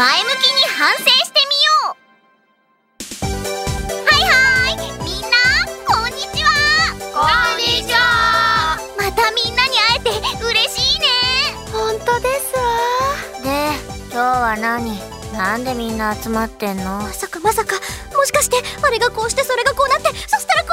前向きに反省してみよう。はいはい。みんなこんにちは。こんにちは。またみんなに会えて嬉しいね。本当ですわで今日は何？なんでみんな集まってんの？まさかまさかもしかしてあれがこうしてそれがこうなって。そしたらこ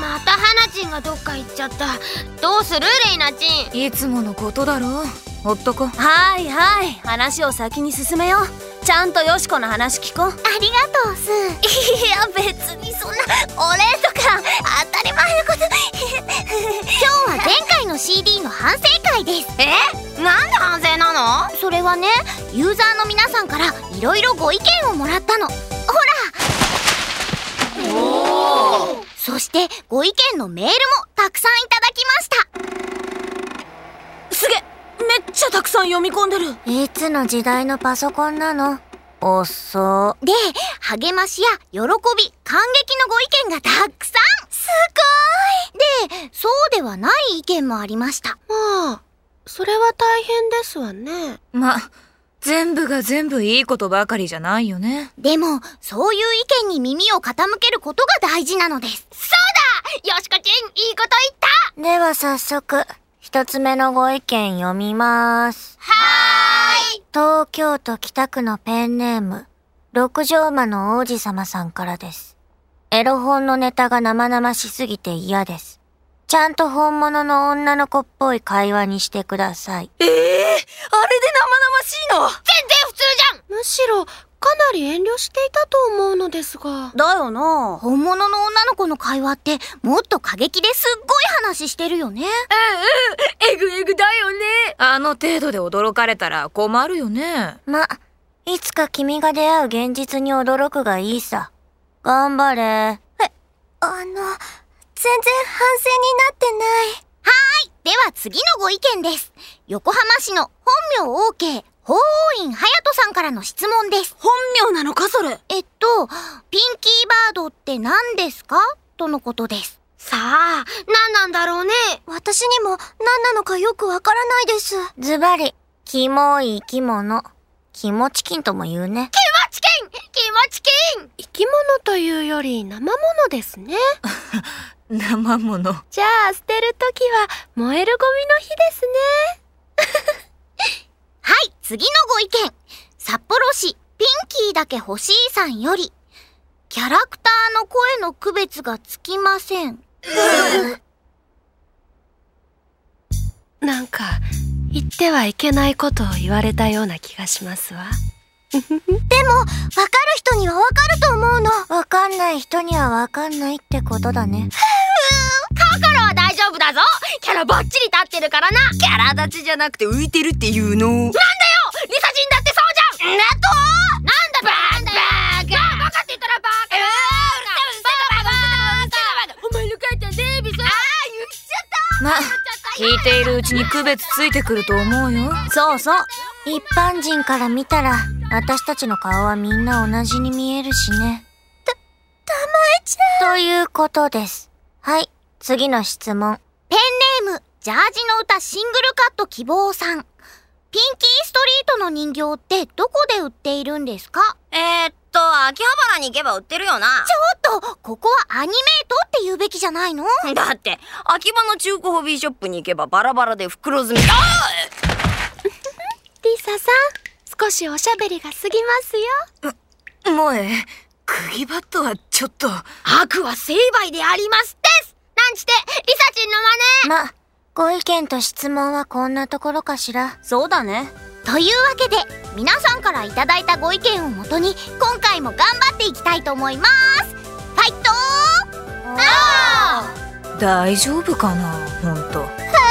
れがまた花ちんがどっか行っちゃった。どうするレイナちん？いつものことだろほっとこ。はいはい。話を先に進めよう。ちゃんとよしこの話聞こう。ありがとうスー。いや別にそんなお礼とか当たり前のこと。今日は前回の CD の反省会です。え？なんで反省なの？それはねユーザーの皆さんからいろいろご意見をもらったの。ほら！そしてご意見のメールもたくさんいただきましたすげめっちゃたくさん読み込んでる。いつの時代のパソコンなの？おっ。そで励ましや喜び感激のご意見がたくさん。すごい。でそうではない意見もありました。まあそれは大変ですわね。ま全部が全部いいことばかりじゃないよね。でもそういう意見に耳を傾けることが大事なのです。そうだ！よしこちんいいこと言った。では早速一つ目のご意見読みます。はーい。東京都北区のペンネーム六畳間の王子様さんからです。エロ本のネタが生々しすぎて嫌です。ちゃんと本物の女の子っぽい会話にしてください。ええー、あれで生々しいの？全然普通じゃん。むしろかなり遠慮していたと思うのですが。だよな。本物の女の子の会話ってもっと過激ですっごい話してるよね。えぐえぐだよね。あの程度で驚かれたら困るよね。ま、いつか君が出会う現実に驚くがいいさ。頑張れ。あの全然反省になってない。では次のご意見です。横浜市の本名 OK 法王院隼人さんからの質問です。本名なのかそれ？えっとピンキーバードって何ですか？とのことです。さあ何なんだろうね？私にも何なのかよくわからないです。ズバリ、キモい生き物。キモチキンとも言うね。気持ちきん気持ちきん生き物というより生物ですね。生ものじゃあ捨てるときは燃えるゴミの日ですね。はい次のご意見。札幌市ピンキーだけ欲しいさんよりキャラクターの声の区別がつきません。なんか言ってはいけないことを言われたような気がしますわ。でもわかる人にはわかると思うの。わかんない人にはわかんないってことだね。心は大丈夫だぞキャラバッチリ立ってるからなキャラ立ちじゃなくて浮いてるっていうのなんだよリサジンだってそうじゃんなと？なんだバーバーガバカって言ったらバカお前の母ちゃんデイビスああ言っちゃったま聞いているうちに区別ついてくると思うよそうそう。一般人から見たら、私たちの顔はみんな同じに見えるしね。た、たまえちゃん。ということです。はい、次の質問。ペンネームジャージの歌シングルカット希望さん。ピンキーストリートの人形ってどこで売っているんですか？えー、っと秋葉原に行けば売ってるよな。ちょっとここはアニメートって言うべきじゃないの？だって秋葉の中古ホビーショップに行けばバラバラで袋詰め。あリサさん少しおしゃべりが過ぎますよ。萌え釘バットはちょっと。悪は成敗でありますですなんちてリサチンの真似ま、ご意見と質問はこんなところかしら。そうだね。というわけで皆さんからいただいたご意見をもとに今回も頑張っていきたいと思います。ファイトあ大丈夫かなほんと。ー